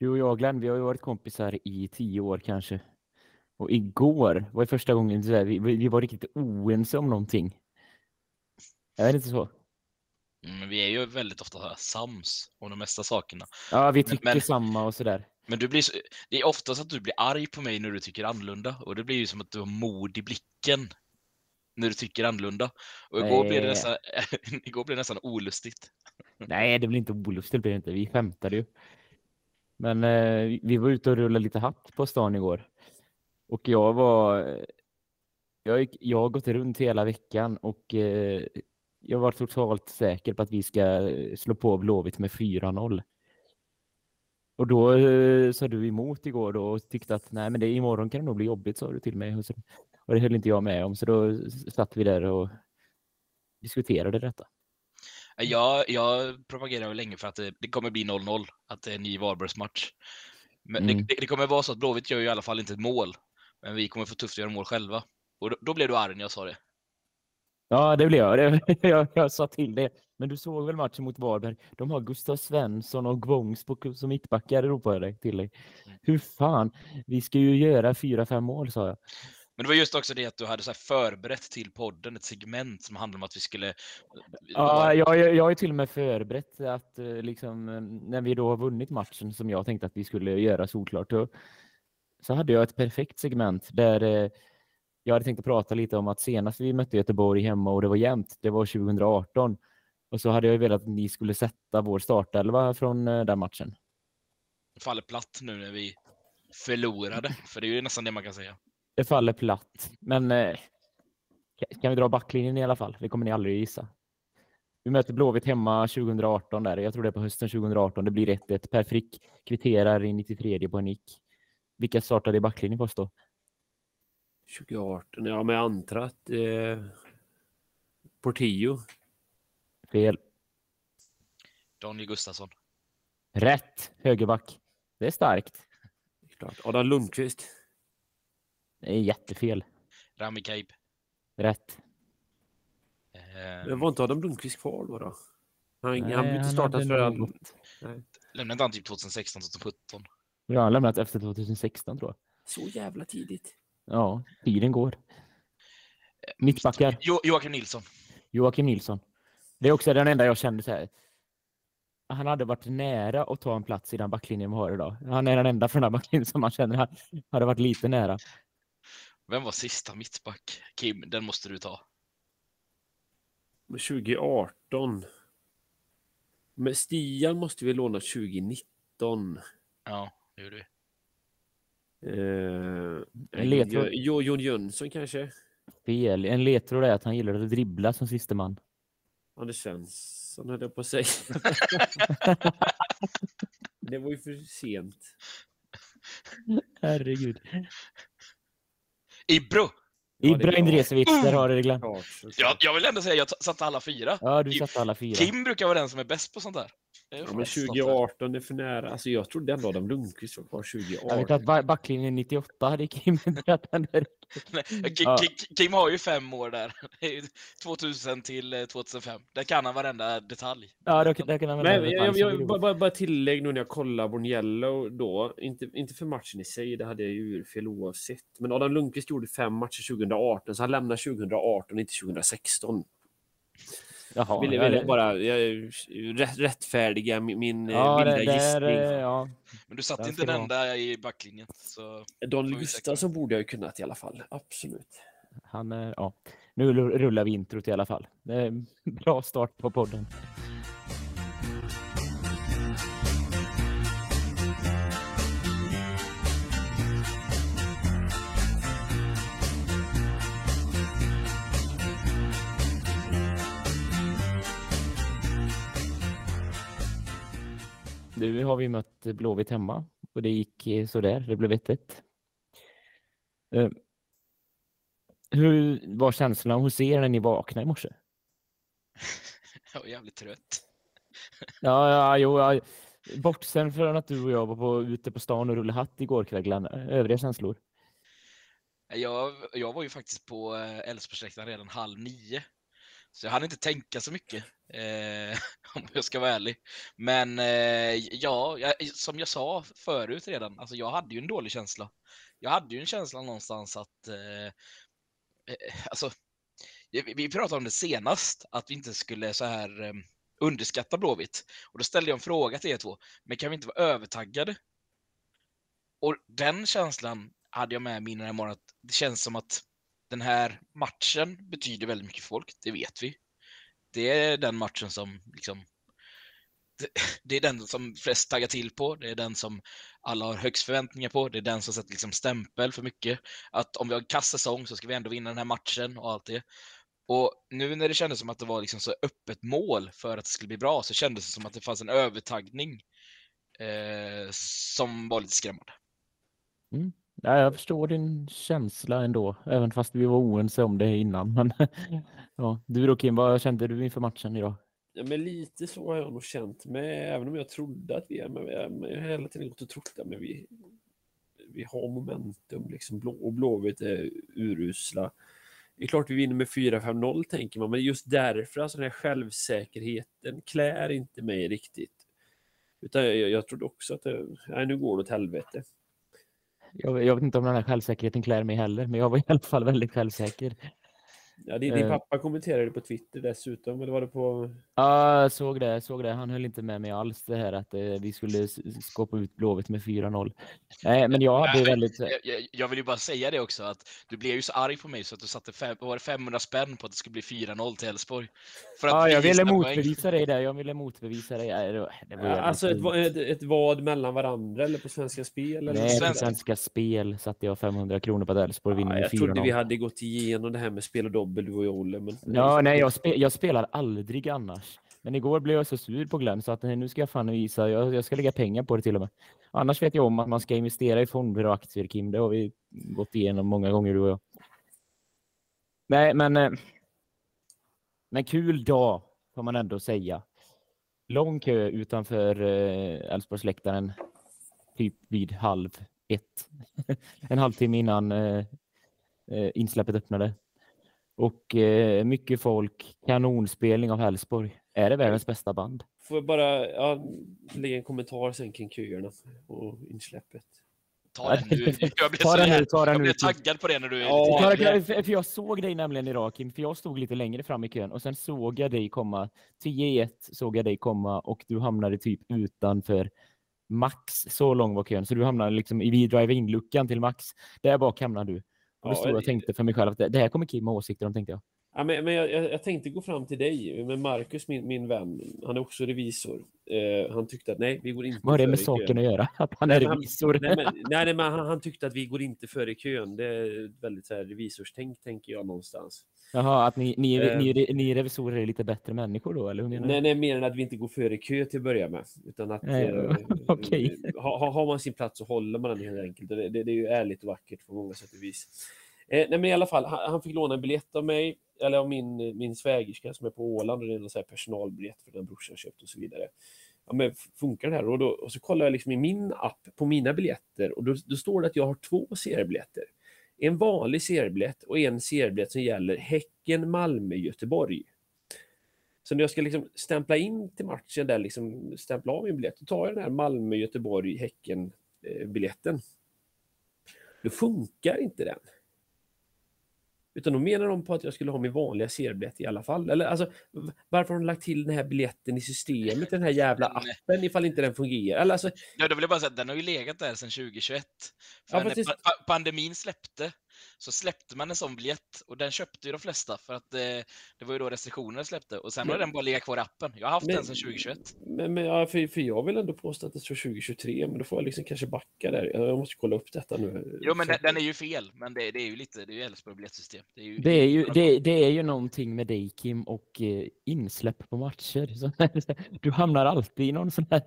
Du och jag Glenn, vi har ju varit kompisar i tio år kanske. Och igår var det första gången så vi, vi var riktigt oense om någonting. Jag vet inte så. Mm, Men vi är ju väldigt ofta här sams om de mesta sakerna. Ja, vi Men- tycker men- samma och sådär. Men du blir så, det är oftast att du blir arg på mig när du tycker annorlunda och det blir ju som att du har mod i blicken när du tycker annorlunda. Och igår blev det nästan, igår blev det nästan olustigt. Nej, det blir inte olustigt, det blir det inte. Vi skämtade ju. Men eh, vi- var ute och rullade lite hatt på stan igår. Och jag var... Jag, gick, jag har gått runt hela veckan och eh, jag var totalt säker på att vi ska eh, slå på Blåvitt med 4-0. Och då eh, sa du emot igår då och tyckte att nej men det imorgon kan det nog bli jobbigt sa du till mig. Och, så, och det höll inte jag med om så då satt vi där och diskuterade detta. Jag, jag propagerar länge för att det, det kommer bli 0-0, att det är en ny Varbergsmatch. Men Mm. det, det, kommer vara så att Blåvitt gör ju i alla fall inte ett mål, men vi kommer få tufft att göra mål själva. Och då, då blev du arg när jag sa det. Ja, det blev jag. Jag. Jag sa till det. Men du såg väl matchen mot Varberg? De har Gustav Svensson och Gbångs på- som mittbackar, ropade jag till dig. Mm. Hur fan, vi ska ju göra fyra, fem mål, sa jag. Men det var just också det att du hade så här förberett till podden ett segment som handlade om att vi skulle... Ja, jag, jag, jag är till och med förberett att eh, liksom, eh, när vi då har vunnit matchen som jag tänkte att vi skulle göra solklart, så hade jag ett perfekt segment där eh, jag hade tänkt att prata lite om att senast vi mötte Göteborg hemma och det var jämnt, det var 2018. Och så hade jag velat att ni skulle sätta vår startelva från eh, den matchen. faller platt nu när vi förlorade, för det är ju nästan det man kan säga. Det faller platt. Men eh, ka- kan vi dra backlinjen i alla fall? Det kommer ni aldrig gissa. Vi möter Blåvitt hemma 2018 där. Jag tror det är på hösten 2018. Det blir 1-1. Per Frick kvitterar i 93 på en nick. Vilka startade i backlinjen på oss då? 2018, ja men jag antar att eh, Portillo. Fel. Daniel Gustafsson. Rätt. Högerback. Det är starkt. Klart. Adam Lundqvist. Det är jättefel. Rami Kaib. Rätt. Eh, Men var inte Adam Lundqvist kvar då? då? Han, Nej, han blev inte han startat förrän... lämnade inte han typ 2016, 2017? Jag har lämnat efter 2016 tror jag. Så jävla tidigt. Ja, tiden går. Mittbackar. Jo, Joakim Nilsson. Joakim Nilsson. Det är också den enda jag kände så här. Han hade varit nära att ta en plats i den backlinjen vi har idag. Han är den enda från den backlinjen som man känner ha- hade varit lite nära. Vem var sista mittback? Kim, den måste du ta. Men 2018. Men Stian måste vi låna 2019. Ja, det gjorde vi. Eh, En ledtråd. Jo- Jo, Jon Jönsson kanske? Fel. En ledtråd är att han gillade att dribbla som siste man. Anders Svensson höll jag på att säga. det var ju för sent. Herregud. Ibro! Ja, det är Ibrahim bra. Dresevic, där har du det Glenn. Såklart. Jag, jag vill ändå säga jag t- satte alla fyra. Ja, du satte alla fyra. Kim brukar vara den som är bäst på sånt där. Det Ja, men stolt över. 2018 är för nära. Alltså jag trodde ändå Adam Lundqvist var kvar Jag vet 2018. att ba- backlinjen 98 hade Kim dragit den där. Kim har ju fem år där. Det är ju 2000 till eh, 2005. Där kan han varenda detalj. Ja, då, där kan han Men ha jag, jag, det. bara, bara tillägg nu när jag kollar Borniello då. Inte, inte för matchen i sig, det hade jag ju fel oavsett. Men Adam Lundqvist gjorde fem matcher 2018, så han lämnar 2018, inte 2016. Jaha, Vill, ja, vill det- jag bara jag, rätt, rättfärdiga min, eh, Ja, där, gissning. ja. Men du satte Där inte den enda i backlinjen. Så vi se. Gustafsson borde jag ju kunnat i alla fall. Absolut. Han, ja. Nu rullar vi introt i alla fall. Det är en bra start på podden. Nu har vi mött Blåvitt hemma och det gick eh, sådär. Det blev 1-1. Eh, Hur var känslan hos er när ni vaknade i morse? jag var jävligt trött. Ja, ja, jo, ja. Bortsen från att du och jag var på, ute på stan och rullade hatt igår kväll, Glenn. Övriga känslor? Jag, jag var ju faktiskt på eh, Älvsborgsläktaren redan halv nio. Så jag hann inte tänka så mycket. Eh, om jag ska vara ärlig. Men eh, ja, jag, som jag sa förut redan, alltså jag hade ju en dålig känsla. Jag hade ju en känsla någonstans att, eh, eh, alltså, vi, vi pratade om det senast, att vi inte skulle så här eh, underskatta Blåvitt. Och då ställde jag en fråga till er två, men kan vi inte vara övertaggade? Och den känslan hade jag med mig den här morgonen, att det känns som att den här matchen betyder väldigt mycket för folk, det vet vi. Det är den matchen som liksom det är den som flest taggar till på, det är den som alla har högst förväntningar på, det är den som sätter liksom stämpel för mycket. Att om vi har en kass säsong så ska vi ändå vinna den här matchen och allt det. Och nu när det kändes som att det var liksom så öppet mål för att det skulle bli bra så kändes det som att det fanns en övertagning eh, som var lite skrämmande. Mm. Ja, jag förstår din känsla ändå, även fast vi var oense om det innan. Men, ja. Du då Kim, vad kände du inför matchen idag? Ja, men lite så har jag nog känt med, även om jag trodde att vi är, men jag har hela tiden gått och trott att vi, vi har momentum liksom, blå, och Blåvitt är urusla. Det är klart vi vinner med 4-5-0 tänker man, men just därför, alltså den här självsäkerheten klär inte mig riktigt. Utan jag, jag trodde också att det, nej, nu går det åt helvete. Jag, jag, vet inte om den här självsäkerheten klär mig heller, men jag var i alla fall väldigt självsäker. Ja, din, din eh. pappa kommenterade på Twitter dessutom, eller var det på? Ja, jag såg det, såg det. Han höll inte med mig alls det här att eh, vi skulle skåpa ut Blåvitt med 4-0. Nej, men jag hade väldigt... Jag, jag, vill ju bara säga det också, att du blev ju så arg på mig så att du satte fem, var det 500 spänn på att det skulle bli 4-0 till Elfsborg. Ja, jag ville motbevisa dig där. Jag ville motbevisa dig. Det var ja, alltså ett, ett, ett, vad mellan varandra eller på Svenska Spel? Eller? Nej, på Svenska Spel satte jag 500 kronor på att Elfsborg vinner ja, med 4-0. Jag trodde vi hade gått igenom det här med spel och dobbel, du och jag, Olle. Men... Ja, nej, jag, spe, jag spelar aldrig annars. Men igår blev jag så sur på Glenn så att nu ska jag fan visa, jag, jag ska lägga pengar på det till och med. Annars vet jag om att man ska investera i fonder och aktier, Kim. Det har vi gått igenom många gånger, du och jag. Nej, men... Eh, men kul dag, får man ändå säga. Lång kö utanför eh, Älvsborgsläktaren, typ vid halv ett. en halvtimme innan eh, insläppet öppnade. Och mycket folk, kanonspelning av Hälsborg. Är det världens bästa band? Får jag bara ja, lägga en kommentar sen kring köerna och insläppet. Ta den nu. Jag blev, ta den nu, ta den jag blev taggad på det när du är ja, lite För jag såg dig nämligen idag Kim, för jag stod lite längre fram i kön och sen såg jag dig komma. 10 i 1 såg jag dig komma och du hamnade typ utanför Max. Så lång var kön. Så du hamnade liksom i drive-in-luckan till Max. Där bak hamnade du. Och då stod jag och tänkte för mig själv att det, det här kommer Kim ha åsikter om, tänkte jag. Ja, men, men jag, jag, tänkte gå fram till dig, men Marcus, min, min vän, han är också revisor. Eh, han tyckte att nej, vi går inte Vad har det med saken att göra? Att han är revisor? nej, men, nej, men han, han, tyckte att vi går inte före kön. Det är väldigt så här, revisorstänk, tänker jag någonstans. Jaha, att ni, ni, eh, ni, ni revisorer är lite bättre människor då, eller hur menar Nej, nej, mer än att vi inte går före kö till att börja med. Utan att nej, eh, okay. ha, har man sin plats så håller man den helt enkelt. Det, det, det är ju ärligt och vackert på många sätt och vis. Eh, nej, men i alla fall, han, han, fick låna en biljett av mig, eller av min, min svägerska som är på Åland, och det är en så här personalbiljett för den brorsan köpt och så vidare. Ja, men funkar det här? Och, då, och så kollar jag liksom i min app på mina biljetter och då, då står det att jag har två seriebiljetter. En vanlig seriebiljett och en seriebiljett som gäller Häcken, Malmö, Göteborg. Så när jag ska liksom stämpla in till matchen, där liksom stämpla av min biljett, då tar jag den här Malmö, Göteborg, Häcken-biljetten. Eh, då funkar inte den. Utan då menar de på att jag skulle ha min vanliga seriebiljett i alla fall. Eller alltså, varför har de lagt till den här biljetten i systemet, den här jävla appen, ifall inte den fungerar? Eller alltså... Ja, då vill jag bara säga att den har ju legat där sedan 2021. För ja, det... pandemin släppte så släppte man en sån biljett och den köpte ju de flesta för att det, eh, det var ju då restriktionerna släppte och sen men, har den bara legat kvar i appen. Jag har haft men, den sedan 2021. Men, men ja, för, för jag vill ändå påstå att det står 2023, men då får jag liksom kanske backa där. Jag måste kolla upp detta nu. Jo, men den, den är ju fel, men det, det, är ju lite, det är ju Elfsborg biljettsystem. Det är ju, det är ju, det, det, är ju någonting med dig Kim och eh, insläpp på matcher. du hamnar alltid i någon sån här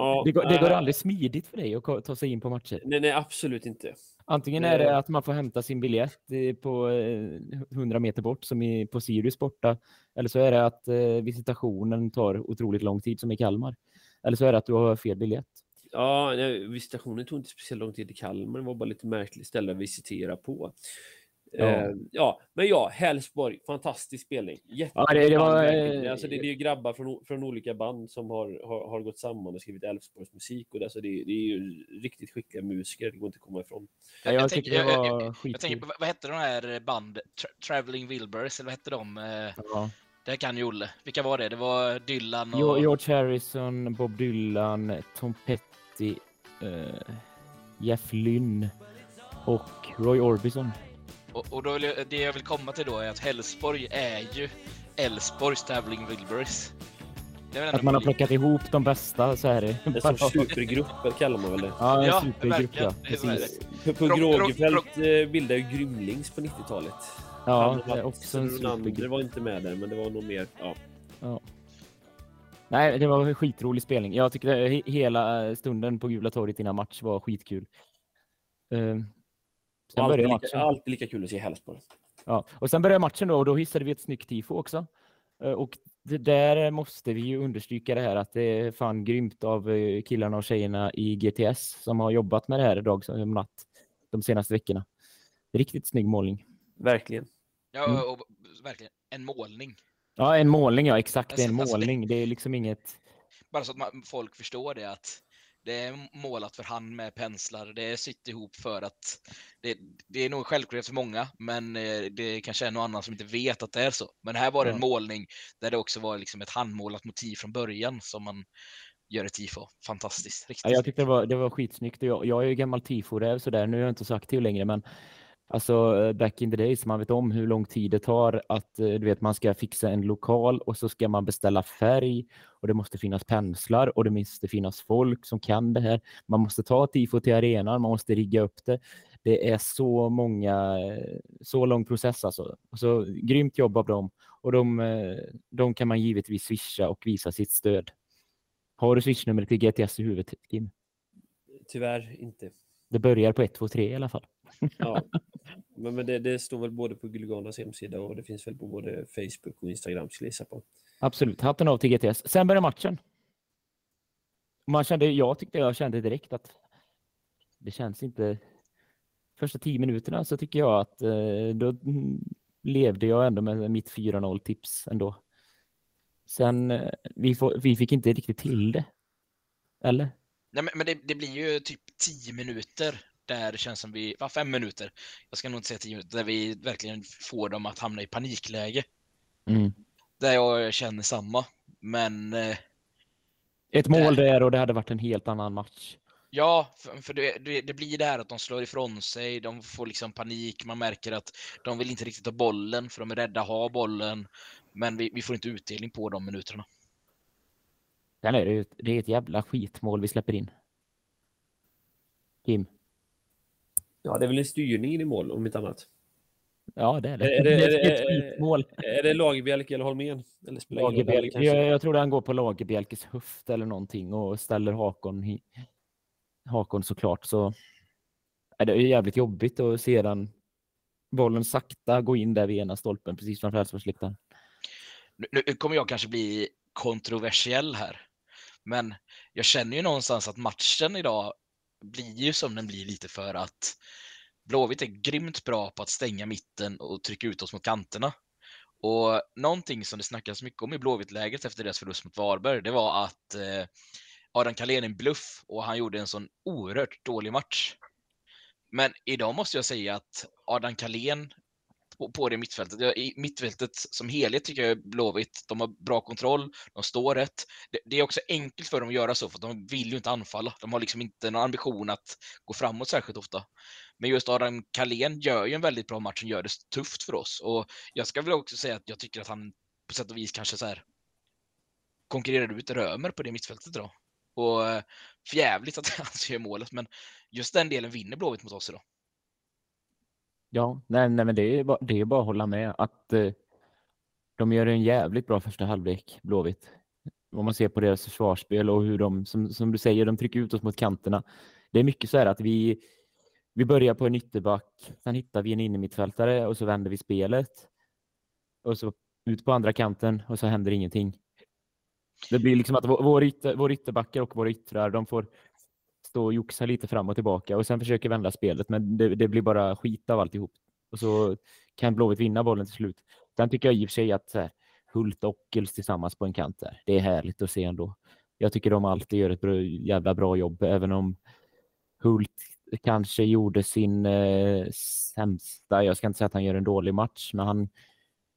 Ja, det, går, det går aldrig smidigt för dig att ta sig in på matcher. Nej, nej absolut inte. Antingen är det att man får hämta sin biljett på 100 eh, meter bort som på Sirius borta. Eller så är det att eh, visitationen tar otroligt lång tid som i Kalmar. Eller så är det att du har fel biljett. Ja, nej, visitationen tog inte speciellt lång tid i Kalmar. Det var bara lite märkligt ställe att visitera på. Ja. Eh, ja, men ja, Hälsborg, fantastisk spelning. Ja, det, det, var, eh, alltså, det, det är grabbar från, från olika band som har, har, har gått samman och skrivit Älvsborgs musik. Och det, alltså, det, det är ju riktigt skickliga musiker, det går inte att komma ifrån. Ja, jag, jag, tänker, jag, jag, jag, tänker, vad hette de här band, Tra Traveling Wilburys, eller vad hette de? Eh, ja. Det kan ju Olle. Vilka var det? Det var Dylan och... George Harrison, Bob Dylan, Tom Petty, uh, Jeff Lynne och Roy Orbison. Och, och då jag, det jag vill komma till då är att Hälsborg är ju Älvsborgs Traveling Wilburys. Att man har plockat ihop de bästa så är det. En sorts supergrupp kallar man väl det? Ja, en ja, supergrupp ja. Precis. På Grågefält eh, bildade ju Grymlings på 90-talet. Ja, det är också en supergrupp. Det var inte med där, men det var nog mer... Ja. ja. Nej, det var en skitrolig spelning. Jag tyckte hela stunden på Gula torget innan match var skitkul. Sen alltid, lika, alltid lika kul att se Hälsborg. Ja, och sen började matchen då och då hissade vi ett snyggt tifo också. Eh, och det där måste vi ju understryka det här att det är fan grymt av eh, killarna och tjejerna i GTS som har jobbat med det här dag som natt de senaste veckorna. Riktigt snygg målning. Verkligen. Ja, mm. och, verkligen. En målning. Ja, en målning, ja exakt. Alltså, en alltså, målning. Det är liksom inget... Bara så att man, folk förstår det att det är målat för hand med penslar. Det sytt ihop för att det, det är nog självklart för många, men eh, det kanske är någon annan som inte vet att det är så. Men här var det en målning där det också var liksom ett handmålat motiv från början som man gör ett tifo. Fantastiskt. Riktigt ja, jag tyckte det var, det var skitsnyggt. Jag, jag är ju gammal tifo-räv sådär. Nu är jag inte så aktiv längre, men Alltså eh, back in the days, man vet om hur lång tid det tar att eh, du vet, man ska fixa en lokal och så ska man beställa färg och det måste finnas penslar och det måste finnas folk som kan det här. Man måste ta tifo till arenan, man måste rigga upp det. Det är så många, eh, så lång process alltså. Så grymt jobb av dem och de, de kan man givetvis swisha och visa sitt stöd. Har du swishnumret till GTS i huvudet, Kim? Tyvärr inte. Det börjar på 1, 2, 3 i alla fall. Ja, men, men det, det, står väl både på Gulganas hemsida och det finns väl på både Facebook och Instagram skulle jag på. Absolut, hatten av till GTS. Sen börjar matchen. Man kände, jag tyckte jag kände direkt att det känns inte... Första tio minuterna så tycker jag att eh, då levde jag ändå med mitt 4-0 tips ändå. Sen, eh, vi, får, vi fick inte riktigt till det. Eller? Nej, men, men det, det, blir ju typ tio minuter där det känns som vi, va, fem minuter, jag ska nog inte säga tio minuter, där vi verkligen får dem att hamna i panikläge. Mm. Där jag känner samma, men... Eh, Ett mål det... där och det hade varit en helt annan match. Ja, för, för det, det, det, blir det här att de slår ifrån sig, de får liksom panik, man märker att de vill inte riktigt ha bollen för de är rädda att ha bollen. Men vi, vi får inte utdelning på de minuterna. Sen är det, det är ett jävla skitmål vi släpper in. Kim? Ja, det är väl en styrning i mål om inte annat. Ja, det är det. Är det, är det, är det, mål. Är det Lagerbjälke eller Holmén? Eller Lagerbjälke, jag, jag tror han går på Lagerbjälkes höft eller någonting och ställer Hakon, Hakon såklart. Så är det är jävligt jobbigt att se den bollen sakta gå in där vid ena stolpen precis framför Älvsborgsläktaren. Nu, nu kommer jag kanske bli kontroversiell här, men jag känner ju någonstans att matchen idag blir ju som den blir lite för att Blåvitt är grymt bra på att stänga mitten och trycka ut oss mot kanterna. Och någonting som det snackas mycket om i Blåvitt-läget efter deras förlust mot Varberg, det var att eh, Adam Carlén är en bluff och han gjorde en sån oerhört dålig match. Men idag måste jag säga att Adam Carlén på, på det mittfältet. I mittfältet som helhet tycker jag är Blåvitt. De har bra kontroll, de står rätt. Det, det, är också enkelt för dem att göra så, för de vill ju inte anfalla. De har liksom inte någon ambition att gå framåt särskilt ofta. Men just Adam Carlén gör ju en väldigt bra match och gör det tufft för oss. Och jag ska väl också säga att jag tycker att han på sätt och vis kanske så här konkurrerar ut Römer på det mittfältet idag. Och eh, för förjävligt att han gör målet, men just den delen vinner Blåvitt mot oss idag. Ja, nej, nej men det är, bara, det är bara att hålla med att eh, de gör en jävligt bra första halvlek, Blåvitt. Om man ser på deras försvarsspel och hur de, som, som du säger, de trycker ut oss mot kanterna. Det är mycket så här att vi, vi börjar på en ytterback, sen hittar vi en innermittfältare och så vänder vi spelet. Och så ut på andra kanten och så händer ingenting. Det blir liksom att vår, ytter, vår ytterbackar och våra yttrar, de får stå och joxa lite fram och tillbaka och sen försöker vända spelet, men det, det blir bara skit av alltihop. Och så kan Blåvitt vinna bollen till slut. Sen tycker jag i och för sig att här, Hult och Ockels tillsammans på en kant där. Det är härligt att se ändå. Jag tycker de alltid gör ett bra, jävla bra jobb, även om Hult kanske gjorde sin eh, sämsta. Jag ska inte säga att han gör en dålig match, men han,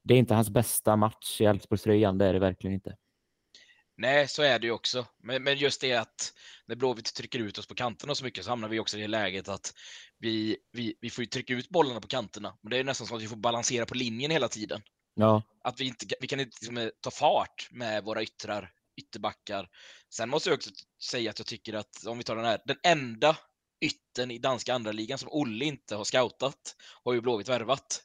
det är inte hans bästa match i Elfsborgströjan. Det är det verkligen inte. Nej, så är det ju också. Men, men just det att när Blåvitt trycker ut oss på kanterna så mycket så hamnar vi också i det läget att vi, vi, vi får trycka ut bollarna på kanterna. Men det är nästan som att vi får balansera på linjen hela tiden. Ja. Att vi, inte, vi kan inte liksom, ta fart med våra yttrar, ytterbackar. Sen måste jag också säga att jag tycker att om vi tar den här, den enda ytten i danska andra ligan som Olle inte har scoutat har ju Blåvitt värvat.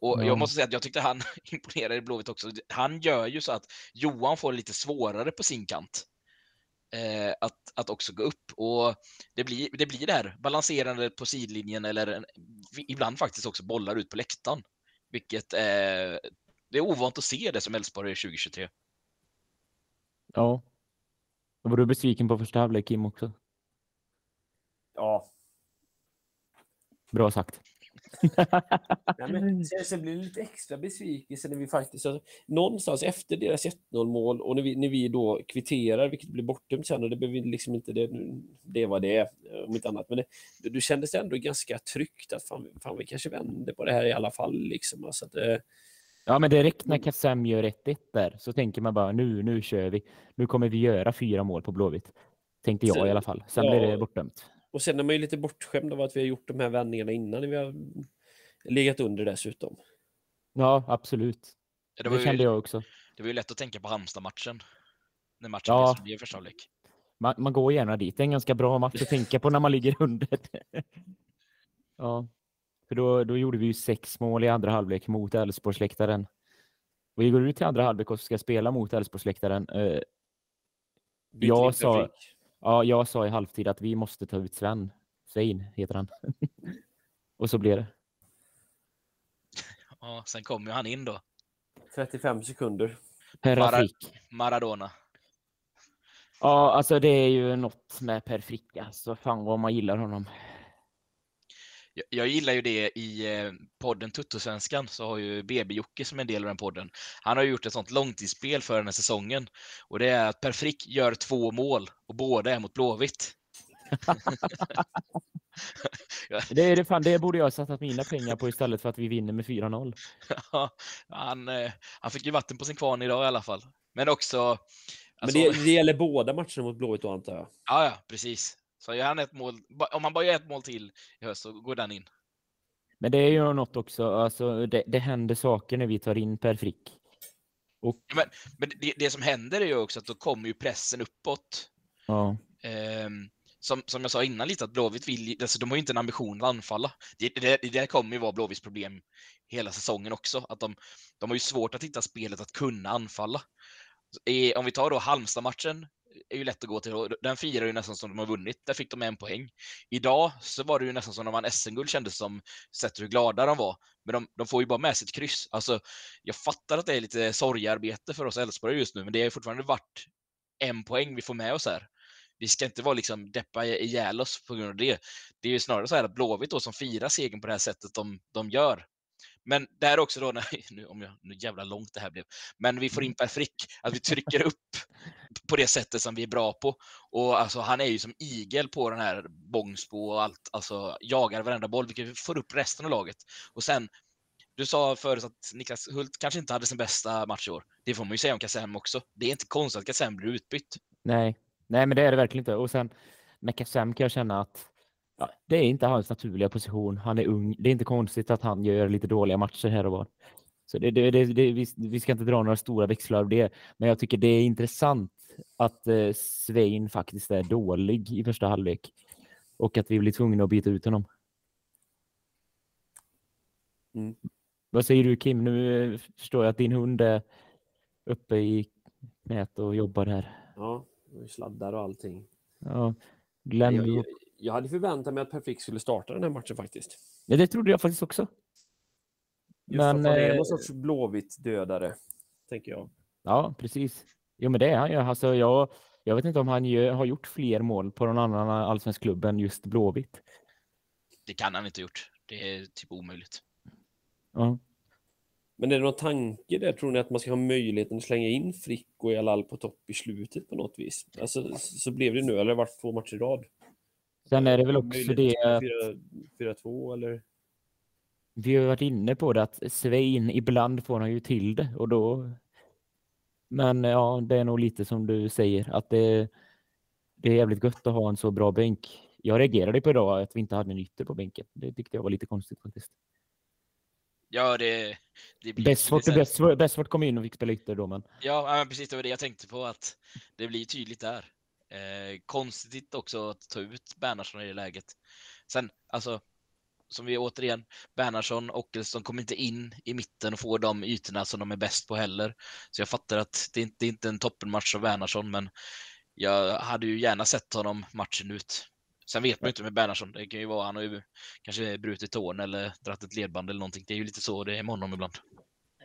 Och Ja. jag måste säga att jag tyckte han imponerade i Blåvitt också. Han gör ju så att Johan får lite svårare på sin kant. Eh, att, att också gå upp. Och det blir, det blir det här balanserande på sidlinjen eller en, ibland faktiskt också bollar ut på läktaren. Vilket eh, det är ovant att se det som Elfsborg 2023. ja. Var du besviken på första halvlek, Kim, också? Ja, Bra sagt. Nej, men sen, sen blir det lite extra besvikelse när vi faktiskt, alltså, någonstans efter deras 1-0 mål och när vi, när vi då kvitterar, vilket blir bortdömt sen och det behöver liksom inte, det, det var det, om inte annat, men det, du kändes ändå ganska tryggt att fan, fan vi kanske vänder på det här i alla fall liksom. Alltså att, eh, Ja, men direkt när Kassem gör 1-1 där så tänker man bara nu, nu kör vi. Nu kommer vi göra fyra mål på Blåvitt. Tänkte jag Så- i alla fall. Sen ja. blir det bortdömt. Och sen är man ju lite bortskämd av att vi har gjort de här vändningarna innan vi har legat under dessutom. Ja, absolut. Det Det, var, ju, kände jag också. det var ju lätt att tänka på Halmstad-matchen. När matchen Ja. blev i första halvlek. Man, man går gärna dit. Det är en ganska bra match att tänka på när man ligger under. ja, för då, då gjorde vi ju sex mål i andra halvlek mot Elfsborgsläktaren. Och vi går ut till andra halvlek och ska spela mot Elfsborgsläktaren. Eh, Jag sa- trafik. Ja, jag sa i halvtid att vi måste ta ut Sven. Svein heter han. och så blev det. Ja, sen kom ju han in då. 35 sekunder. Per Rafik. Maradona. Ja, alltså det är ju något med Per Frick. Alltså fan vad man gillar honom. Jag, jag gillar ju det i eh, podden Tuttosvenskan så har ju BB-Jocke som en del av den podden. Han har gjort ett sånt långtidsspel för den här säsongen och det är att Per Frick gör två mål och båda är mot Blåvitt. Det, är det, fan, det borde jag ha satsat mina pengar på istället för att vi vinner med 4-0. Ja, han, eh, han fick ju vatten på sin kvarn idag i alla fall. Men också... Men Alltså, det, det gäller båda matcherna mot Blåvitt då antar jag. Ja, ja, precis. Så gör han ett mål, om han bara gör ett mål till i höst så går den in. Men det är ju något också, alltså det, det händer saker när vi tar in Per Frick. Men det, det som händer är ju också att då kommer ju pressen uppåt. Ja, Ehm, som, som jag sa innan lite, att Blåvitt vill, alltså de har ju inte en ambition att anfalla. Det, det, det kommer ju vara Blåvitts problem hela säsongen också. Att de, de har ju svårt att hitta spelet att kunna anfalla. I, om vi tar då Halmstad-matchen, är ju lätt att gå till. och Den firar ju nästan som de har vunnit. Där fick de en poäng. Idag så var det ju nästan som de vann SM-guld kändes som, sett hur glada de var. Men de, de får ju bara med sig ett kryss. Alltså, jag fattar att det är lite sorgarbete för oss Elfsborg just nu, men det har fortfarande varit en poäng vi får med oss här. Vi ska inte vara liksom deppa ihjäl oss på grund av det. Det är ju snarare så här att Blåvitt då som firar segern på det här sättet de, de gör. Men där också då, när, nu, om jag, nu jävla långt det här blev, men vi får in Per Frick, att vi trycker upp på det sättet som vi är bra på. Och alltså han är ju som igel på den här Bångsbo och allt, alltså jagar varenda boll, vilket får upp resten av laget. Och sen, du sa förut att Niklas Hult kanske inte hade sin bästa match i år. Det får man ju säga om Kassem också. Det är inte konstigt att Kassem blir utbytt. nej. Nej, men det är det verkligen inte. Och sen med Kassem kan jag känna att ja, det är inte hans naturliga position. Han är ung. Det är inte konstigt att han gör lite dåliga matcher här och var. Så det, det, det, vi, vi ska inte dra några stora växlar av det. Men jag tycker det är intressant att eh, Svein faktiskt är dålig i första halvlek. Och att vi blir tvungna att byta ut honom. Mm. Vad säger du Kim? Nu eh, förstår jag att din hund är uppe i knät och jobbar här. Ja, sladdar och allting. Ja, Glenn, Jag, jag, jag hade förväntat mig att Per Frick skulle starta den här matchen faktiskt. ja, det trodde jag faktiskt också. Just Men, att han är eh, någon sorts Blåvitt-dödare, tänker jag. Ja, precis. Jo, men det är han ju. Alltså, jag, jag vet inte om han gör, har gjort fler mål på någon annan allsvensk klubb än just Blåvitt. Det kan han inte ha gjort. Det är typ omöjligt. Ja. Men är det någon tanke där, tror ni att man ska ha möjligheten att slänga in Frick och Jalal på topp i slutet på något vis? Alltså, så blev det nu, eller har det varit två matcher i rad? Sen är det väl också det... 4-2 eller? Vi har varit inne på det att Svein, ibland får han ju till det och då... Men ja, det är nog lite som du säger att det, det är jävligt gött att ha en så bra bänk. Jag reagerade på idag att vi inte hade en ytter på bänken. Det tyckte jag var lite konstigt faktiskt. Ja, det, det blir Bästford kom in och fick spela ytter då, men... Ja, men precis. Det var det jag tänkte på, att det blir tydligt där. Eh, konstigt också att ta ut Bernhardsson i det läget. Sen, alltså, som vi återigen, Bernhardsson och Ockelsson kommer inte in i mitten och får de ytorna som de är bäst på heller. Så jag fattar att det inte det är inte en toppenmatch av Bernhardsson, men jag hade ju gärna sett honom matchen ut. Sen vet man ju inte med Bernhardsson. Det kan ju vara han har ju kanske brutit tån eller dragit ett ledband eller någonting. Det är ju lite så det är med honom ibland.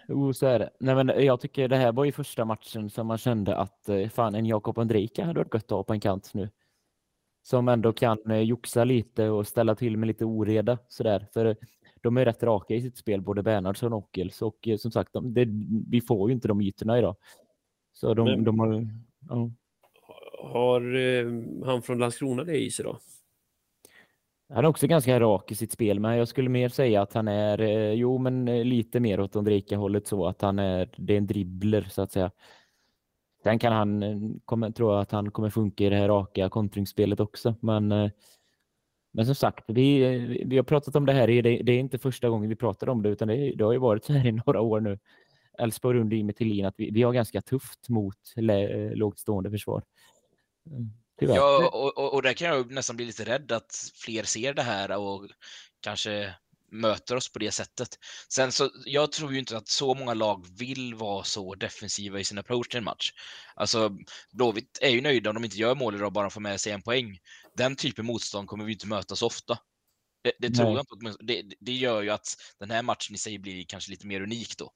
Jo, så är det. Nej, men jag tycker det här var ju första matchen som man kände att eh, fan, en Jakob Andrejka hade varit gött att ha på en kant nu. Som ändå kan eh, joxa lite och ställa till med lite oreda sådär. För de är rätt raka i sitt spel, både Bernhardsson och Ockels. Och eh, som sagt, de, det, vi får ju inte de ytorna idag. Så de, men, de har... Ja. Har eh, han från Landskrona det i sig då? Han är också ganska rak i sitt spel, men jag skulle mer säga att han är, eh, jo men eh, lite mer åt Ondrejka-hållet så att han är, det är en dribbler så att säga. Sen kan han, eh, kommer, tror jag att han kommer funka i det här raka kontringsspelet också, men men som sagt, vi, vi har pratat om det här, det, det är inte första gången vi pratar om det, utan det, det har ju varit så här i några år nu. Elfsborg under Jimmy Tillin, att vi, vi har ganska tufft mot lågt stående försvar. Mm. Tyvärr. Ja, och, och, och där kan jag nästan bli lite rädd att fler ser det här och kanske möter oss på det sättet. Sen så, jag tror ju inte att så många lag vill vara så defensiva i sin approach till en match. Alltså, Blåvitt är ju nöjda om de inte gör mål idag bara får med sig en poäng. Den typen motstånd kommer vi inte möta så ofta. Det, det tror jag inte. Det, det gör ju att den här matchen i sig blir kanske lite mer unik då.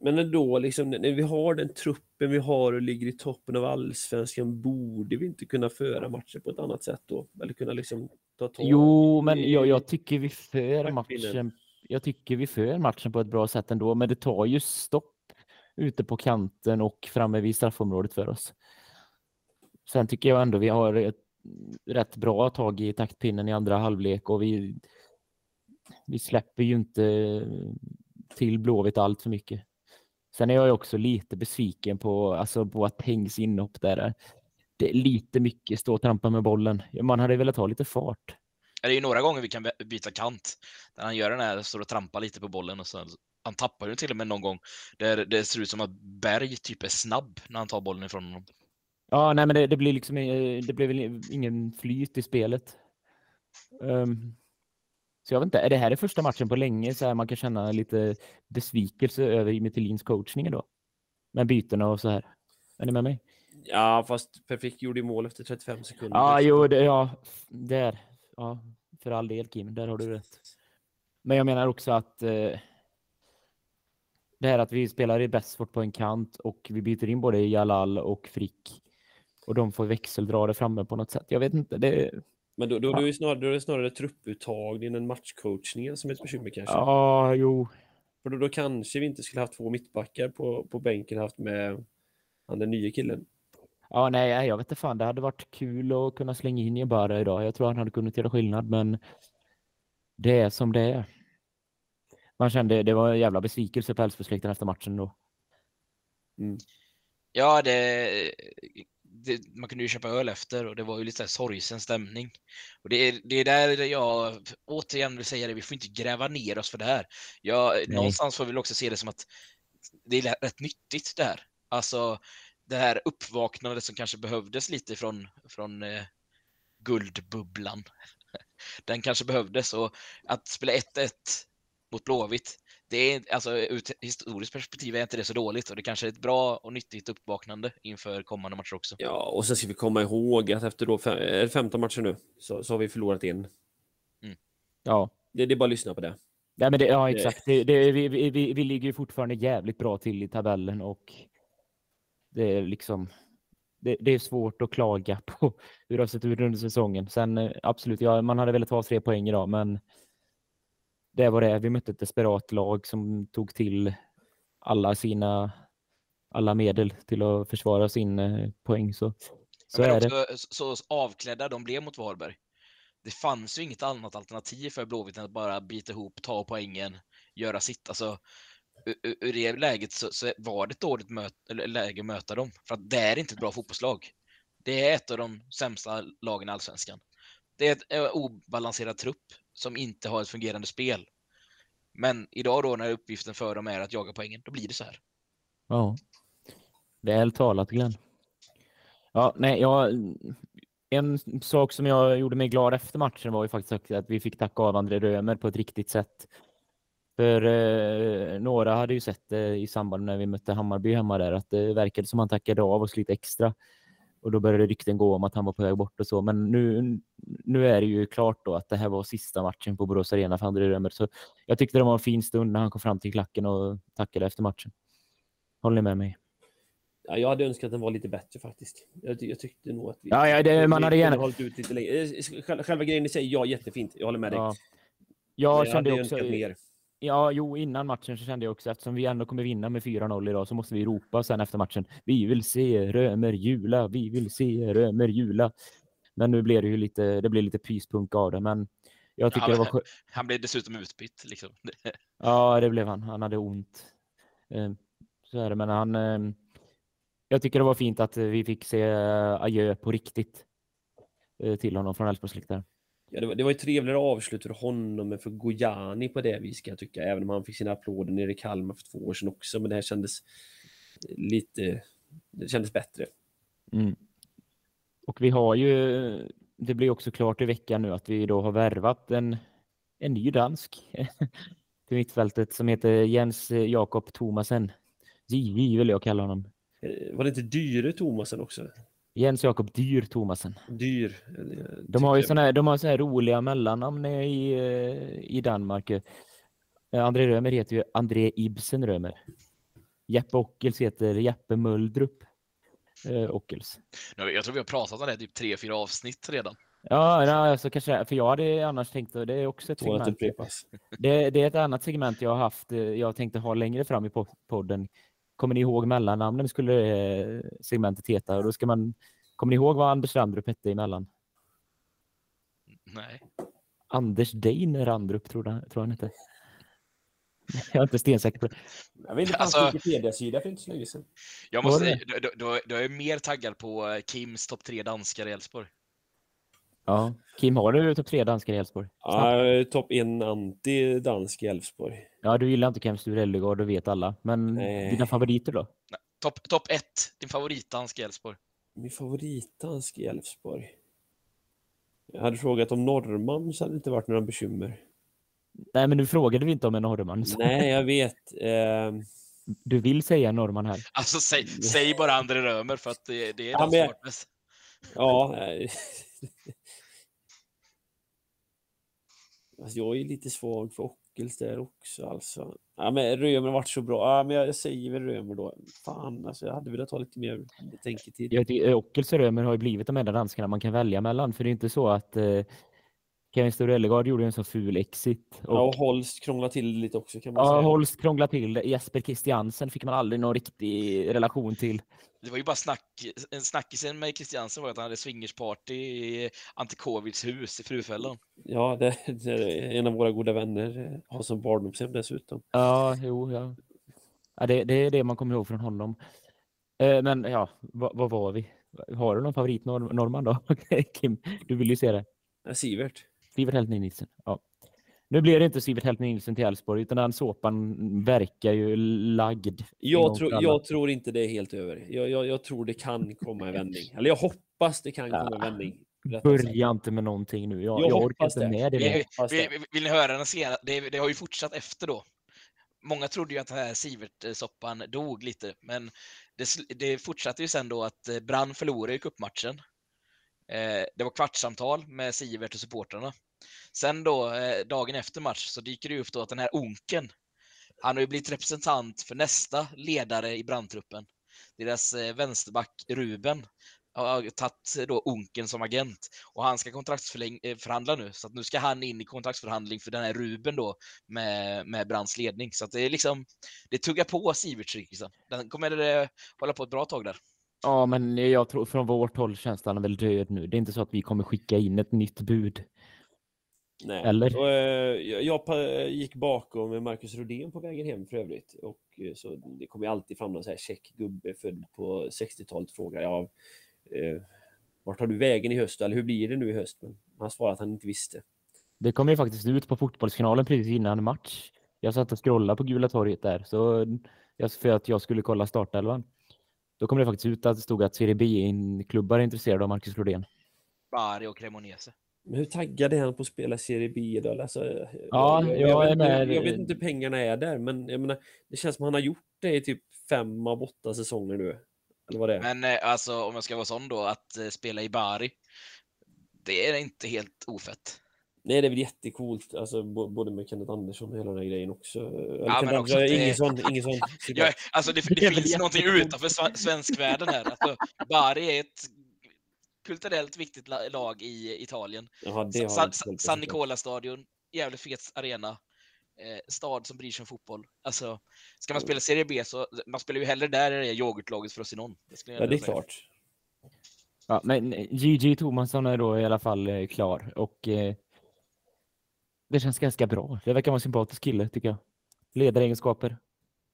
Men ändå, liksom, när vi har den truppen vi har och ligger i toppen av allsvenskan, borde vi inte kunna föra matcher på ett annat sätt då? Eller kunna liksom ta tag Jo, men jag, jag tycker vi för matchen. Jag tycker vi för matchen på ett bra sätt ändå, men det tar ju stopp ute på kanten och framme vid straffområdet för oss. Sen tycker jag ändå vi har ett rätt bra tag i taktpinnen i andra halvlek och vi, vi släpper ju inte till Blåvitt allt för mycket. Sen är jag också lite besviken på alltså Boatengs inhopp där. Det är lite mycket stå och trampa med bollen. Man hade velat ha lite fart. Det är ju några gånger vi kan byta kant. Där han gör den här, står och trampar lite på bollen och så han tappar ju till och med någon gång. Där det ser ut som att Berg typ är snabb när han tar bollen ifrån honom. Ja, nej, men det, det blir liksom eh, det blir väl ingen flyt i spelet. Um, så jag vet inte, är det här det första matchen på länge så här man kan känna lite besvikelse över Mittelins coachning då? Med bytena och så här. Är ni med mig? Ja, fast Perfekt gjorde mål efter 35 sekunder. Ja, jo, det, ja, där. Ja, för all del Kim, där har du rätt. Men jag menar också att eh, det här att vi spelar i Bästfort på en kant och vi byter in både Jalal och Frick och de får växeldra det framme på något sätt. Jag vet inte, det men då, då, då, är, snarare, då är det snarare trupputtagningen än matchcoachningen som är ett bekymmer kanske? Ja, jo. För då, då kanske vi inte skulle haft två mittbackar på, på bänken haft med han den nya killen. Ja, nej, jag vet inte fan. Det hade varit kul att kunna slänga in Jebara idag. Jag tror han hade kunnat göra skillnad, men det är som det är. Man kände det var en jävla besvikelse på Elfsborgsläktaren efter matchen då. Mm. Ja, det det, man kunde ju köpa öl efter och det var ju lite sorgsen stämning. Och det är, det är där jag återigen vill säga det, vi får inte gräva ner oss för det här. Jag, någonstans får vi också se det som att det är rätt nyttigt det här. Alltså det här uppvaknandet som kanske behövdes lite från, från eh, guldbubblan. Den kanske behövdes och att spela 1-1 mot Blåvitt, det är, alltså, ur ett historiskt perspektiv är inte det så dåligt och det kanske är ett bra och nyttigt uppvaknande inför kommande matcher också. Ja, och sen ska vi komma ihåg att efter då fem, 15 matcher nu så, så har vi förlorat in. Mm. Ja. Det, det, är bara att lyssna på det. Ja, men det, ja exakt. Det, det, vi, vi, vi, ligger fortfarande jävligt bra till i tabellen och det är liksom det, det, är svårt att klaga på hur det har sett ut under säsongen. Sen eh, absolut, ja, man hade velat ha tre poäng idag, men det var det Vi mötte ett desperat lag som tog till alla sina alla medel till att försvara sin eh, poäng. Så, så är också, det. Så avklädda de blev mot Varberg. Det fanns ju inget annat alternativ för Blåvitt än att bara bita ihop, ta poängen, göra sitt. Alltså, ur det läget så, så, var det ett dåligt möt, läge att möta dem. För att det är inte ett bra fotbollslag. Det är ett av de sämsta lagen i Allsvenskan. Det är ett eh, obalanserad trupp som inte har ett fungerande spel. Men idag då när uppgiften för dem är att jaga poängen, då blir det så här. Ja. Väl talat Glenn. Ja, nej, jag, en sak som jag gjorde mig glad efter matchen var ju faktiskt att vi fick tacka av André Römer på ett riktigt sätt. För eh, några hade ju sett det i samband med när vi mötte Hammarby hemma där att det verkade som han tackade av oss lite extra. Och då började rykten gå om att han var på väg bort och så. Men nu, nu är det ju klart då att det här var sista matchen på Borås Arena för André Römer. Så jag tyckte det var en fin stund när han kom fram till klacken och tackade efter matchen. Håller ni med mig? Ja, jag hade önskat att den var lite bättre faktiskt. Jag, jag tyckte nog att vi... Ja, ja det, man hade gärna... Hållit ut lite längre. Eh, själva grejen i sig, ja, jättefint. Jag håller med dig. Ja. Jag, jag kände också... Mer. Ja, jo, innan matchen så kände jag också eftersom vi ändå kommer vinna med 4-0 idag så måste vi ropa sen efter matchen. Vi vill se Römer jula, vi vill se Römer jula. Men nu blev det ju lite, det blev lite pyspunk av det, men jag tycker ja, det var Han blev dessutom utbytt liksom. ja, det blev han. Han hade ont. Eh, så är det, men han eh, jag tycker det var fint att vi fick se eh, adjö på riktigt eh, till honom från Elfsborgsläktaren. Ja, det var, det var ett trevligare avslut för honom än för Gojani på det viset kan jag tycka. Även om han fick sina applåder nere i Kalmar för två år sedan också. Men det här kändes lite... Det kändes bättre. Mm. Och vi har ju... Det blir också klart i veckan nu att vi då har värvat en, en ny dansk till mittfältet som heter Jens Jakob Thomasen. JJ vill jag kalla honom. Eh, var det inte Dyre Thomasen också? Jens Jakob Dyr Thomasen. Dyr. De har ju såna här, de har så här roliga mellannamn i, eh, i Danmark. Eh, André Römer heter ju André Ibsen Römer. Jeppe Ockels heter Jeppe Muldrup eh, Ockels. Jag tror vi har pratat om det typ tre, fyra avsnitt redan. Ja, alltså kanske, för jag hade annars tänkt, att det är också ett segment. Det, det, är ett annat segment jag har haft, jag tänkte ha längre fram i podden Kommer ni ihåg mellannamnen skulle eh, segmentet heta? Och då ska man, kommer ni ihåg vad Anders Randrup hette emellan? Nej. Anders Dein Randrup tror, jag, tror han hette. Jag är inte stensäker på det. Jag vet inte, alltså, Wikipedia-sida för inte så länge sedan. Jag måste säga, då, då, då är jag mer taggad på eh, Kims topp tre danskar i Elfsborg. Ja, Kim, har du topp tre danskar i Elfsborg? Ja, topp en anti-dansk i Elfsborg. Ja, du gillar inte Kem Sture Ellegård, det vet alla. Men Nej. dina favoriter då? Topp top ett, din favoritdansk i Elfsborg. Min favoritdansk i Elfsborg? Jag hade frågat om Norrman så hade det inte varit några bekymmer. Nej, men nu frågade vi inte om en norrman. Så. Nej, jag vet. Eh... Du vill säga norrman här? Alltså, säg, säg bara André Römer för att det, det är ja, den men... Ja, Alltså jag är lite svag för Ockels där också alltså. Ja, men Römer har varit så bra. Ja, men jag säger väl Römer då. Fan, alltså jag hade velat ha lite mer betänketid. Eh, Ockels och Römer har ju blivit de enda danskarna man kan välja mellan. För det är inte så att eh, Kevin Sture gjorde en så ful exit. Och, ja, och Holst krånglade till lite också kan man ja, säga. Ja, Holst krånglade till det. Jesper Christiansen fick man aldrig någon riktig relation till. Det var ju bara snack, en snackisen med Christiansen var att han hade swingersparty i Antikovics hus i Frufällan. Ja, det, det, är en av våra goda vänner har som barndomshem dessutom. Ja, jo, ja. ja det, det är det man kommer ihåg från honom. Eh, men ja, vad, var vi? Har du någon favorit norr, norrman då? Kim, du vill ju se det. Ja, Sivert. Sivert Heltner Nilsson. Ja. Nu blir det inte Sivert Heltner Nilsson till Elfsborg, utan den såpan verkar ju lagd. Jag, tro, jag tror inte det är helt över. Jag, jag, jag, tror det kan komma en vändning. Eller jag hoppas det kan komma en vändning. Börja inte med någonting nu. Jag, jag, jag orkar inte med det. Vill, vill, vill ni höra den senare? Det, det har ju fortsatt efter då. Många trodde ju att den här Sivert-soppan dog lite, men det, det fortsatte ju sen då att eh, Brann förlorade i cupmatchen. Eh, det var kvartssamtal med Sivert och supportrarna. Sen då, eh, dagen efter match, så dyker det upp då att den här Onken, han har ju blivit representant för nästa ledare i brandtruppen. Deras eh, vänsterback Ruben. har tagit då Onken som agent och han ska kontraktsförhandla eh, nu. Så att nu ska han in i kontraktsförhandling för den här Ruben då med, med Brands ledning. Så att det är liksom, det tuggar på Siverts liksom. Den kommer det hålla på ett bra tag där. Ja, men jag tror från vårt håll känns den väl död nu. Det är inte så att vi kommer skicka in ett nytt bud. Nej. Eller? Och, eh, jag, jag gick bakom med Marcus Rodén på vägen hem för övrigt. Och, eh, så det kommer alltid fram någon så här check gubbe född på 60-talet frågar jag eh, vart tar du vägen i höst? Eller hur blir det nu i höst? Men han svarade att han inte visste. Det kom ju faktiskt ut på fotbollskanalen precis innan match. Jag satt och scrollade på Gula torget där så för att jag skulle kolla startelvan. Då kom det faktiskt ut att det stod att Serie B-klubbar är intresserade av Marcus Rodén. Bari och Cremonese. Men hur taggad är han på att spela Serie B då? Alltså, ja, jag, jag, jag, vet, jag, vet, inte hur pengarna är där, men jag menar, det känns som att han har gjort det i typ fem av åtta säsonger nu. Eller vad det är. Men eh, alltså, om jag ska vara sån då, att eh, spela i Bari, det är inte helt ofett. Nej, det är väl jättecoolt, alltså, både med Kenneth Andersson och hela den här grejen också. Ja, men också det... Ingesson, Ingesson. ja, alltså det, det finns någonting utanför svenskvärlden här. Alltså, Bari är ett kulturellt viktigt lag i Italien. Jaha, San, San Nicola-stadion, jävligt fet arena. Eh, stad som bryr sig om fotboll. Alltså, ska man spela Serie B så man spelar ju hellre där i det yoghurtlaget för oss någon. Det ja, det är klart. Ja, men GG Tomasson är då i alla fall eh, klar och eh, det känns ganska bra. Det verkar vara en sympatisk kille tycker jag. Ledaregenskaper.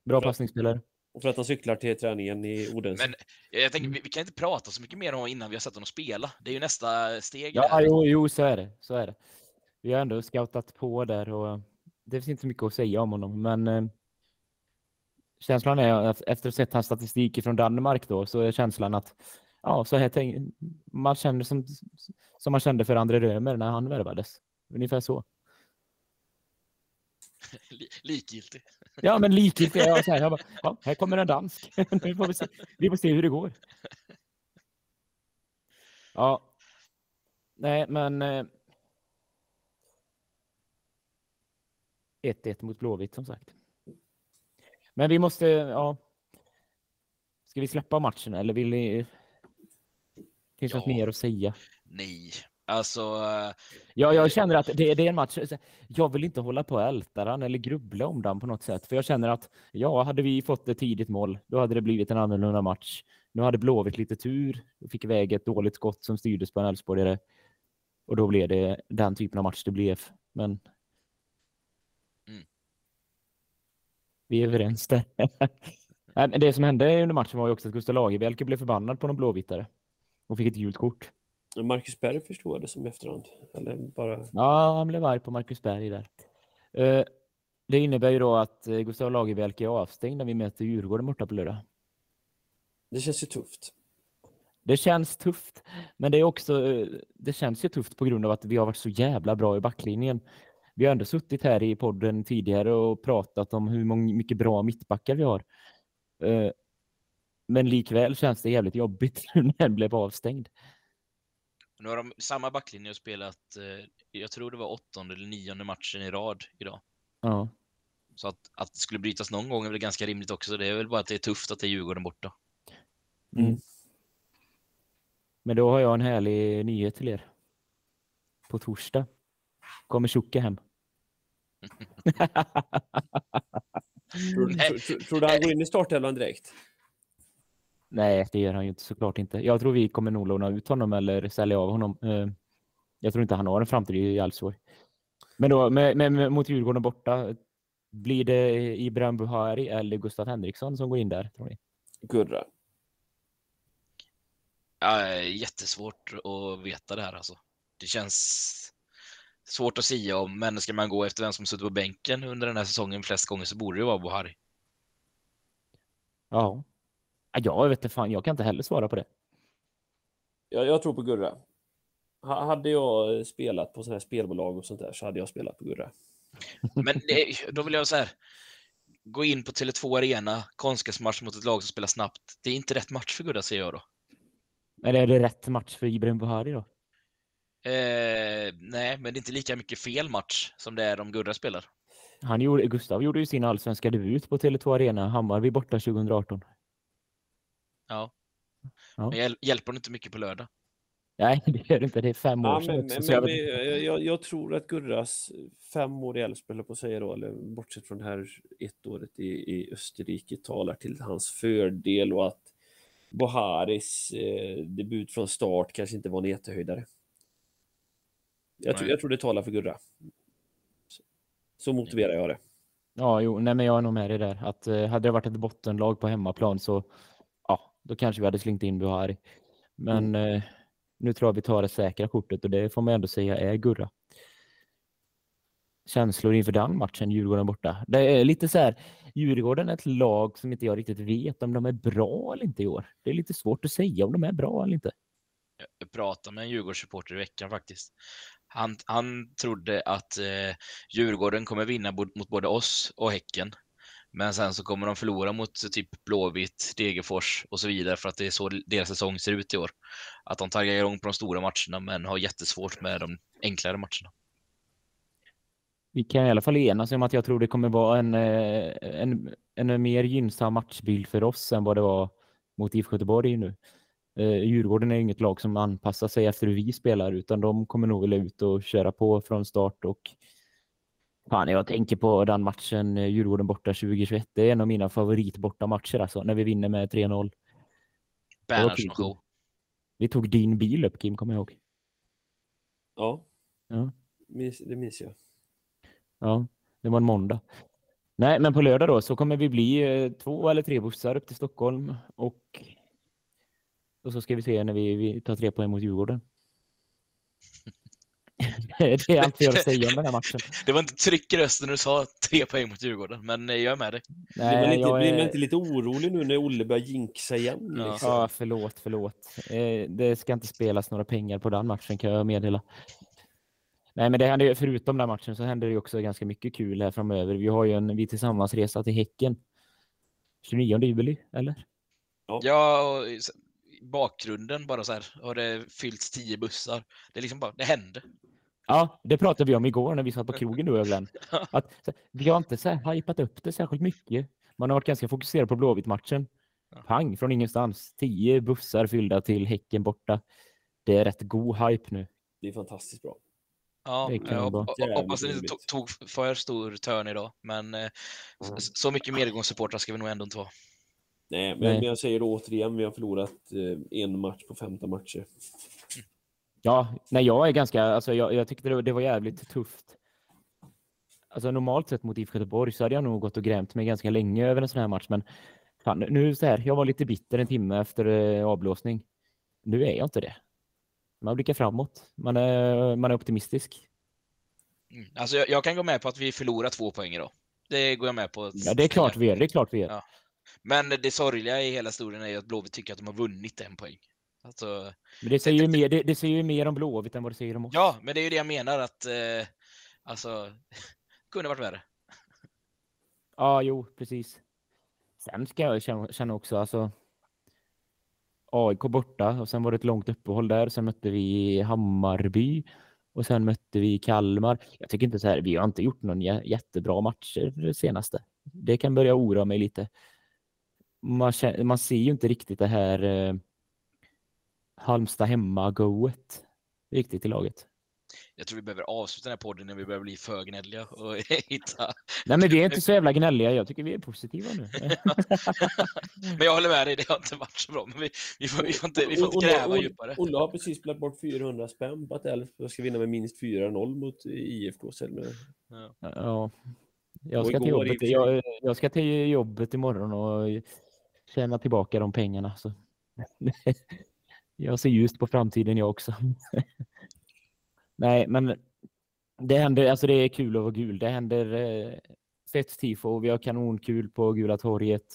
Bra passningsspelare. Och för att han cyklar till träningen i Odense. Men jag tänker, vi, vi, kan inte prata så mycket mer om innan vi har sett honom spela. Det är ju nästa steg. Ja, jo, jo, så är det. Så är det. Vi har ändå scoutat på där och det finns inte så mycket att säga om honom, men eh, känslan är att efter att ha sett hans statistik från Danmark då så är känslan att ja, så här tänk, man känner som, som man kände för André Römer när han värvades. Ungefär så. likgiltig. Ja, men likgiltig. Jag, så här, jag bara, ja, här kommer en dansk. nu får vi, se, vi får se hur det går. Ja. Nej, men... 1-1 eh, mot Blåvitt som sagt. Men vi måste, ja. Ska vi släppa matchen eller vill ni? Finns det ja. något mer att säga? Nej, Alltså... Eh, ja, jag känner att det, det, är en match. Jag vill inte hålla på och älta den eller grubbla om den på något sätt. För jag känner att ja, hade vi fått ett tidigt mål, då hade det blivit en annorlunda match. Nu hade Blåvitt lite tur och fick iväg ett dåligt skott som styrdes på en Elfsborgare. Och då blev det den typen av match det blev. Men mm. vi är överens där. det som hände under matchen var ju också att Gustav Lagerbielke blev förbannad på någon blåvittare och fick ett gult kort. Marcus Berg förstod det som efterhand. Eller bara... Ja, han blev arg på Marcus Berg där. Uh, det innebär ju då att eh, Gustav Lagerbielke är avstängd när vi möter Djurgården borta på lördag. Det känns ju tufft. Det känns tufft, men det är också eh, det känns ju tufft på grund av att vi har varit så jävla bra i backlinjen. Vi har ändå suttit här i podden tidigare och pratat om hur många, mycket bra mittbackar vi har. Men likväl känns det jävligt jobbigt när den blev avstängd. Nu har de samma backlinje och spelat, eh, jag tror det var åttonde eller nionde matchen i rad idag. Ja. Så att, att det skulle brytas någon gång är väl ganska rimligt också. Det är väl bara att det är tufft att det är Djurgården borta. Mm. Men då har jag en härlig nyhet till er. På torsdag kommer Tjocke hem. tror, tror, tror du han går in i startelvan direkt? Nej, det gör han ju inte såklart inte. Jag tror vi kommer nog låna ut honom eller sälja av honom. Eh, jag tror inte han har en framtid i Elfsborg. Men då med, med, mot Djurgården borta, blir det Ibrahim Buhari eller Gustav Henriksson som går in där, tror ni? Gurra. Ja, jättesvårt att veta det här alltså. Det känns svårt att säga om, men ska man gå efter vem som suttit på bänken under den här säsongen flest gånger så borde det vara Buhari. Ja, jag vet inte fan, jag kan inte heller svara på det. Jag, jag tror på Gurra. Hade jag spelat på sådana här spelbolag och sånt där så hade jag spelat på Gurra. Men det, då vill jag så här. Gå in på Tele2 Arena, konstgräsmatch mot ett lag som spelar snabbt. Det är inte rätt match för Gurra säger jag då. Eller är det rätt match för Ibrahim Buhari då? Eh, nej, men det är inte lika mycket fel match som det är om Gurra spelar. Han gjorde, Gustav gjorde ju sin allsvenska debut på Tele2 Arena, Hammarby borta 2018. Ja. Ja. Men hjälper inte mycket på lördag. Nej, det gör det inte. Det är fem år sedan. Men, men, men, jag, jag, tror att Gurras fem år i Elfsborg, på att säga då, eller bortsett från det här ett året i, i Österrike, talar till hans fördel och att Boharis eh, debut från start kanske inte var en jättehöjdare. Jag, tror, jag tror det talar för Gurra. Så, så motiverar jag det. Ja, jo, nej, men jag är nog med dig där. Att, eh, hade det varit ett bottenlag på hemmaplan så då kanske vi hade slängt in Buhari. Men mm. eh, nu tror jag vi tar det säkra kortet och det får man ändå säga är Gurra. Känslor inför den matchen, Djurgården borta. Det är lite så här, Djurgården är ett lag som inte jag riktigt vet om de är bra eller inte i år. Det är lite svårt att säga om de är bra eller inte. Jag pratade med en Djurgårdssupporter i veckan faktiskt. Han, han trodde att eh, Djurgården kommer vinna mot både oss och Häcken. Men sen så kommer de förlora mot typ Blåvitt, Degerfors och så vidare för att det är så deras säsong ser ut i år. Att de taggar igång på de stora matcherna men har jättesvårt med de enklare matcherna. Vi kan i alla fall enas om att jag tror det kommer vara en, eh, en, en mer gynnsam matchbild för oss än vad det var mot IFK Göteborg nu. Eh, Djurgården är inget lag som anpassar sig efter hur vi spelar utan de kommer nog vilja ut och köra på från start och Fan, jag tänker på den matchen eh, Djurgården borta 2021. Det är en av mina favoritborta matcher alltså, när vi vinner med 3-0. Bernhardsson Vi tog din bil upp Kim, kommer jag ihåg. Ja, ja. det minns jag. Ja, det var en måndag. Nej, men på lördag då så kommer vi bli eh, två eller tre bussar upp till Stockholm och, och så ska vi se när vi, vi tar tre poäng mot Djurgården. det är allt jag har att säga om den här matchen. Det var inte tryck i rösten när du sa tre poäng mot Djurgården, men jag är med dig. Nej, blir, man inte, är... blir man inte lite orolig nu när Olle börjar jinxa igen? Ja, liksom? ja förlåt, förlåt. Eh, det ska inte spelas några pengar på den matchen kan jag meddela. Nej, men det händer, förutom den matchen så händer det också ganska mycket kul här framöver. Vi har ju en Vi Tillsammans-resa till Häcken. 29 juli, eller? Ja, ja bakgrunden bara så här, har det fyllts tio bussar. Det är liksom bara, det händer. Ja, det pratade vi om igår när vi satt på krogen du och Glenn. Att, vi har inte så här, hypat upp det särskilt mycket. Man har varit ganska fokuserad på Blåvitt-matchen. Pang, från ingenstans. Tio bussar fyllda till Häcken borta. Det är rätt god hype nu. Det är fantastiskt bra. Ja, jag hoppas det inte tog för stor törn idag, men mm. så mycket medgångssupportrar ska vi nog ändå inte vara. Nej, men, Nej. jag säger återigen, vi har förlorat eh, en match på 15 matcher. Ja, nej, jag är ganska, alltså jag, jag tyckte det, det var jävligt tufft. Alltså normalt sett mot IFK Göteborg så hade jag nog gått och grämt mig ganska länge över en sån här match, men fan, nu så här, jag var lite bitter en timme efter eh, avblåsning. Nu är jag inte det. Man blickar framåt. Man är, man är optimistisk. Mm. Alltså jag, jag, kan gå med på att vi förlorar två poäng idag. Det går jag med på. Ja, det är klart vi är. Det är klart vi är. Ja. Men det sorgliga i hela historien är ju att Blåvitt tycker att de har vunnit en poäng. Alltså, men det säger, ju mer, det, det säger ju mer om Blåvitt än vad det säger om oss. Ja, men det är ju det jag menar att eh, alltså, kunde varit värre. Ja, jo, precis. Sen ska jag känna, känna också, alltså AIK borta och sen var det ett långt uppehåll där. Sen mötte vi Hammarby och sen mötte vi Kalmar. Jag tycker inte så här, vi har inte gjort någon jättebra matcher det senaste. Det kan börja oroa mig lite. Man, man ser ju inte riktigt det här eh, Halmstad hemma-goet riktigt i laget. Jag tror vi behöver avsluta den här podden när vi börjar bli för gnälliga och hitta... Nej, men vi är inte så jävla gnälliga. Jag tycker vi är positiva nu. men jag håller med dig, det har inte varit så bra. Men vi, vi, får, vi får inte, vi får inte gräva Olle, djupare. Olle har precis spelat bort 400 spänn på att Elfsborg ska vinna med minst 4-0 mot IFK. Ja. ja. Jag ska, till jobbet, jag, jag ska till jobbet imorgon och tjäna tillbaka de pengarna. Så. jag ser ljust på framtiden jag också. Nej, men det händer, alltså det är kul att vara gul. Det händer eh, fett tifo vi har kanonkul på Gula torget.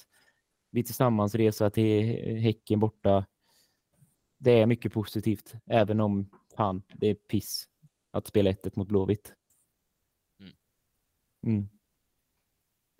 Vi tillsammans resa till Häcken borta. Det är mycket positivt, även om fan, det är piss att spela 1 mot Blåvitt. Mm. Mm.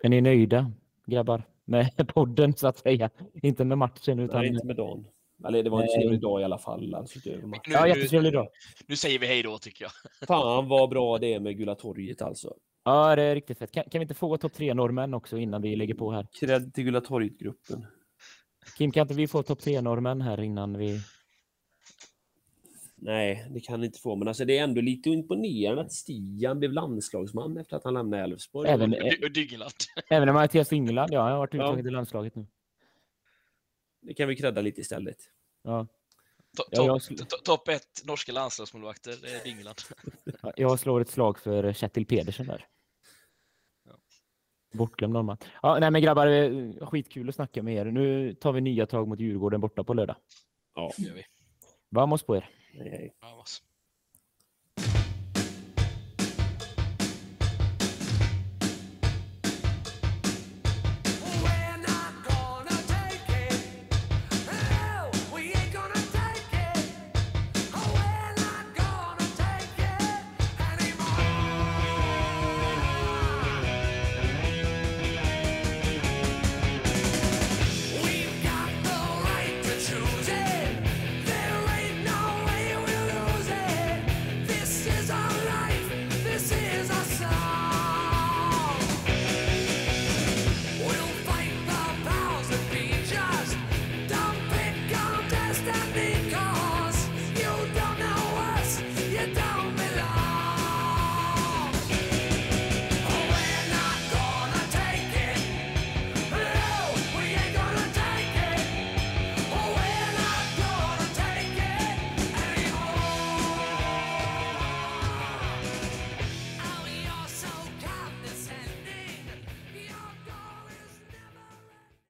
Är ni nöjda, grabbar? Med podden, så att säga. Inte med matchen, utan... Nej, inte med dagen. Eller det var en trevlig dag i alla fall. Alltså, nu, ja, jättetrevlig dag. Nu säger vi hej då tycker jag. Fan vad bra det är med Gula torget alltså. Ja, det är riktigt fett. Kan, kan vi inte få topp tre norrmän också innan vi lägger på här? Kredd till Gula torget-gruppen. Kim, kan inte vi få topp tre-normen här innan vi... Nej, det kan ni inte få. Men alltså, det är ändå lite imponerande att Stian blev landslagsman efter att han lämnade Elfsborg. Även, Och även om Mattias Ingeland, ja, han har varit Ja. uttagen till landslaget nu. Det kan vi credda lite istället. Ja. Ja, Topp skulle- to- topp ett norska landslagsmålvakter, det är Dyngeland. Jag slår ett slag för Kjetil Pedersen där. Ja. Bortglömd norrman. Ja, nej men grabbar, eh, skitkul att snacka med er. Nu tar vi nya tag mot Djurgården borta på lördag. Ja, Det gör vi. Vamos på er! hej, hej. Vamos.